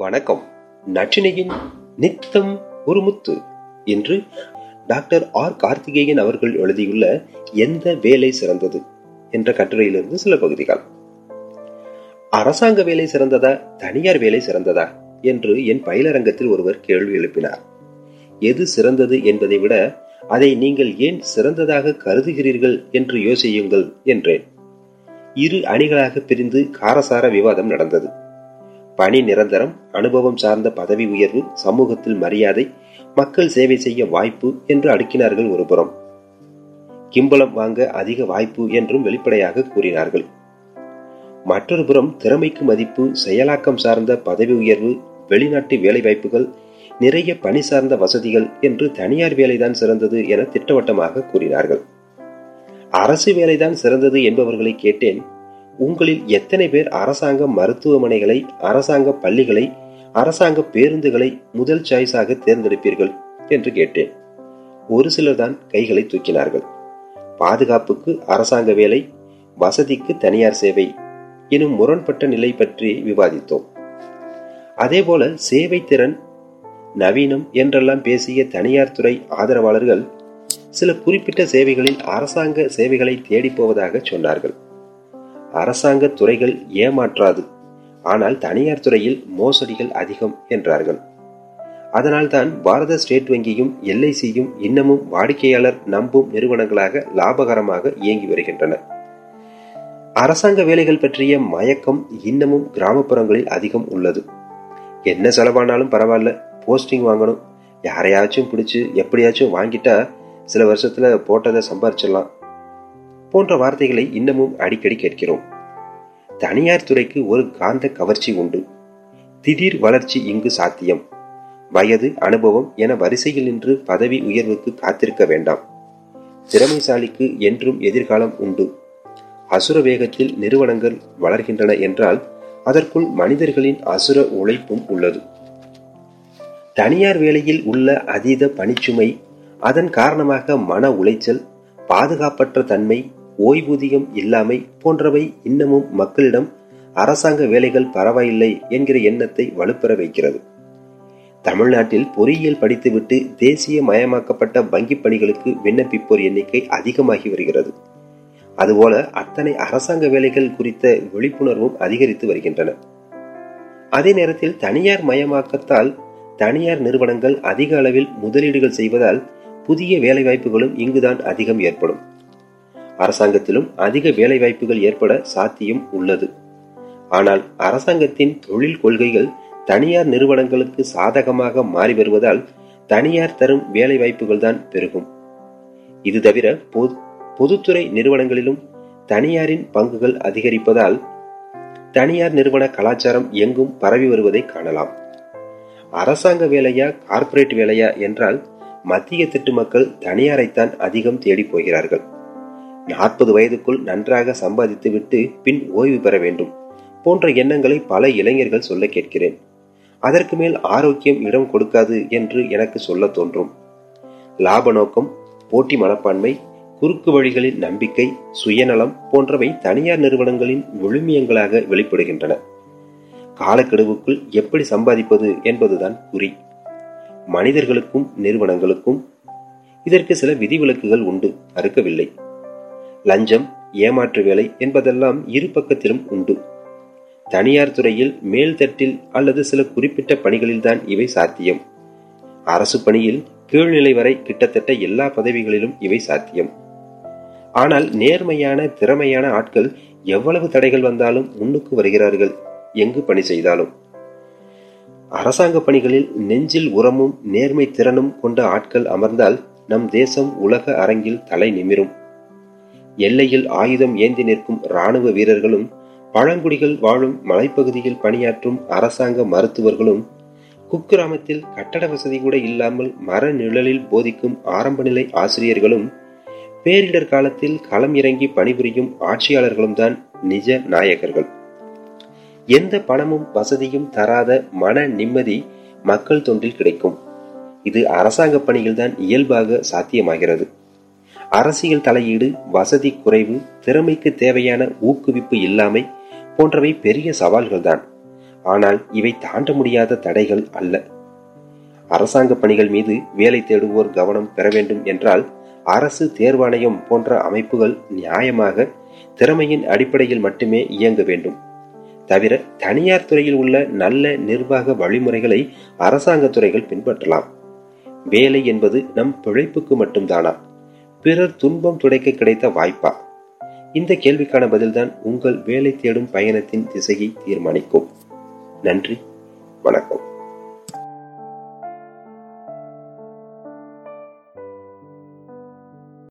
வணக்கம். நச்சினையின் நித்தம் ஒரு முத்து என்று டாக்டர் ஆர் கார்த்திகேயன் அவர்கள் எழுதியுள்ள எந்த வேலை சிறந்தது என்ற கட்டுரையிலிருந்து சில பகுதிகள். அரசாங்க வேலை சிறந்ததா தனியார் வேலை சிறந்ததா என்று என் பயிலரங்கத்தில் ஒருவர் கேள்வி எழுப்பினார். எது சிறந்தது என்பதை விட அதை நீங்கள் ஏன் சிறந்ததாக கருதுகிறீர்கள் என்று யோசியுங்கள் என்றேன். இரு அணிகளாக பிரிந்து காரசார விவாதம் நடந்தது. பணி நிரந்தரம் அனுபவம் சார்ந்த பதவி உயர்வு சமூகத்தில் மரியாதை மக்கள் சேவை செய்ய வாய்ப்பு என்று அடுக்கினார்கள் ஒருபுறம். கிம்பளம் வாங்க அதிக வாய்ப்பு என்றும் வெளிப்படையாக கூறினார்கள். மற்றொரு புறம் திறமைக்கு மதிப்பு செயலாக்கம் சார்ந்த பதவி உயர்வு வெளிநாட்டு வேலை வாய்ப்புகள் நிறைய பணி சார்ந்த வசதிகள் என்று தனியார் வேலைதான் சிறந்தது என திட்டவட்டமாக கூறினார்கள். அரசு வேலைதான் சிறந்தது என்பவர்களை கேட்டேன் உங்களில் எத்தனை பேர் அரசாங்க மருத்துவமனைகளை அரசாங்க பள்ளிகளை அரசாங்க பேருந்துகளை முதல் சாய்ஸாக தேர்ந்தெடுப்பீர்கள் என்று கேட்டேன். ஒரு சிலர் தான் கைகளை தூக்கினார்கள். பாதுகாப்புக்கு அரசாங்க வேலை வசதிக்கு தனியார் சேவை எனும் முரண்பட்ட நிலை பற்றி விவாதித்தோம். அதேபோல சேவை திறன் நவீனம் என்றெல்லாம் பேசிய தனியார் துறை ஆதரவாளர்கள் சில குறிப்பிட்ட சேவைகளில் அரசாங்க சேவைகளை தேடி போவதாக சொன்னார்கள். அரசாங்க துறைகள் ஏமாற்றாது. ஆனால் தனியார் துறையில் மோசடிகள் அதிகம் என்றார்கள். அதனால்தான் பாரத ஸ்டேட் வங்கியும் எல்ஐசியும் இன்னமும் வாடிக்கையாளர் நம்பும் நிறுவனங்களாக லாபகரமாக இயங்கி வருகின்றன. அரசாங்க வேலைகள் பற்றிய மயக்கம் இன்னமும் கிராமப்புறங்களில் அதிகம் உள்ளது. என்ன செலவானாலும் பரவாயில்ல போஸ்டிங் வாங்கணும். யாரையாச்சும் பிடிச்சு எப்படியாச்சும் வாங்கிட்டா சில வருஷத்துல போட்டதை சம்பாரிச்சிடலாம். போன்ற வார்த்தைகளை இன்னமும் அடிக்கடி கேட்கிறோம். தனியார் துறைக்கு ஒரு காந்த கவர்ச்சி உண்டு. திடீர் வளர்ச்சி இங்கு சாத்தியம். வயது அனுபவம் என வரிசையில் நின்று பதவி உயர்வுக்கு காத்திருக்க வேண்டாம். திறமைசாலிக்கு என்றும் எதிர்காலம் உண்டு. அசுர வேகத்தில் நிறுவனங்கள் வளர்கின்றன என்றால் அதற்குள் மனிதர்களின் அசுர உழைப்பும் உள்ளது. தனியார் வேலையில் உள்ள அதீத பணிச்சுமை அதன் காரணமாக மன உளைச்சல் பாதுகாப்பற்ற தன்மை ஓய்வூதியம் இல்லாமை போன்றவை இன்னமும் மக்களிடம் அரசாங்க வேலைகள் பரவாயில்லை என்கிற எண்ணத்தை வலுப்பெற வைக்கிறது. தமிழ்நாட்டில் பொறியியல் படித்துவிட்டு தேசிய மயமாக்கப்பட்ட வங்கி பணிகளுக்கு விண்ணப்பிப்போர் எண்ணிக்கை அதிகமாகி வருகிறது. அதுபோல அத்தனை அரசாங்க வேலைகள் குறித்த விழிப்புணர்வும் அதிகரித்து வருகின்றன. அதே நேரத்தில் தனியார் மயமாக்கத்தால் தனியார் நிறுவனங்கள் அதிக அளவில் முதலீடுகள் செய்வதால் புதிய வேலைவாய்ப்புகளும் இங்குதான் அதிகம் ஏற்படும். அரசாங்கத்திலும் அதிக வேலைவாய்ப்புகள் ஏற்பட சாத்தியம் உள்ளது. ஆனால் அரசாங்கத்தின் தொழில் கொள்கைகள் தனியார் நிறுவனங்களுக்கு சாதகமாக மாறி வருவதால் தனியார் தரும் வேலைவாய்ப்புகள் தான் பெருகும். இது தவிர பொதுத்துறை நிறுவனங்களிலும் தனியாரின் பங்குகள் அதிகரிப்பதால் தனியார் நிறுவன கலாச்சாரம் எங்கும் பரவி வருவதை காணலாம். அரசாங்க வேலையா கார்ப்பரேட் வேலையா என்றால் மத்திய திட்டு மக்கள் தனியாரைத்தான் அதிகம் தேடி போகிறார்கள். நாற்பது வயதுக்குள் நன்றாக சம்பாதித்துவிட்டு பின் ஓய்வு பெற வேண்டும் போன்ற எண்ணங்களை பல இளைஞர்கள் சொல்ல கேட்கிறேன். அதற்கு மேல் ஆரோக்கியம் இடம் கொடுக்காது என்று எனக்கு சொல்ல தோன்றும். லாப நோக்கம் போட்டி மனப்பான்மை குறுக்கு வழிகளின் நம்பிக்கை சுயநலம் போன்றவை தனியார் நிறுவனங்களின் விழுமியங்களாக வெளிப்படுகின்றன. காலக்கெடுவுக்குள் எப்படி சம்பாதிப்பது என்பதுதான் குறி. மனிதர்களுக்கும் நிறுவனங்களுக்கும் இதற்கு சில விதிவிலக்குகள் உண்டு அறுக்கவில்லை. லஞ்சம் ஏமாற்று வேலை என்பதெல்லாம் இரு பக்கத்திலும் உண்டு. தனியார் துறையில் மேல்தட்டில் அல்லது சில குறிப்பிட்ட பணிகளில்தான் இவை சாத்தியம். அரசு பணியில் கீழ்நிலை வரை கிட்டத்தட்ட எல்லா பதவிகளிலும் இவை சாத்தியம். ஆனால் நேர்மையான திறமையான ஆட்கள் எவ்வளவு தடைகள் வந்தாலும் முன்னுக்கு வருகிறார்கள் எங்கு பணி செய்தாலும். அரசாங்க பணிகளில் நெஞ்சில் உரமும் நேர்மை திறனும் கொண்ட ஆட்கள் அமர்ந்தால் நம் தேசம் உலக அரங்கில் தலை நிமிரும். எல்லையில் ஆயுதம் ஏந்தி நிற்கும் ராணுவ வீரர்களும் பழங்குடிகள் வாழும் மலைப்பகுதியில் பணியாற்றும் அரசாங்க மருத்துவர்களும் குக்கிராமத்தில் கட்டட வசதி கூட இல்லாமல் மர நிழலில் போதிக்கும் ஆரம்ப நிலை ஆசிரியர்களும் பேரிடர் காலத்தில் களம் இறங்கி பணிபுரியும் ஆட்சியாளர்களும் தான் நிஜ நாயகர்கள். எந்த பணமும் வசதியும் தராத மன நிம்மதி மக்கள் தொன்றில் கிடைக்கும். இது அரசாங்க பணியில்தான் இயல்பாக சாத்தியமாகிறது. அரசியல் தலையீடு வசதி குறைவு திறமைக்கு தேவையான ஊக்குவிப்பு இல்லாமை போன்றவை பெரிய சவால்கள்தான். ஆனால் இவை தாண்ட முடியாத தடைகள் அல்ல. அரசாங்க பணிகள் மீது வேலை தேடுவோர் கவனம் பெற வேண்டும் என்றால் அரசு தேர்வாணையம் போன்ற அமைப்புகள் நியாயமாக திறமையின் அடிப்படையில் மட்டுமே இயங்க வேண்டும். தவிர தனியார் துறையில் உள்ள நல்ல நிர்வாக வழிமுறைகளை அரசாங்க துறைகள் பின்பற்றலாம். வேலை என்பது நம் பிழைப்புக்கு மட்டும்தானா? பிறர் துன்பம் துடைக்க கிடைத்த வாய்ப்பா? இந்த கேள்விக்கான பதில்தான் உங்கள் வேலை தேடும் பயணத்தின் திசையை தீர்மானிக்கும். நன்றி வணக்கம்.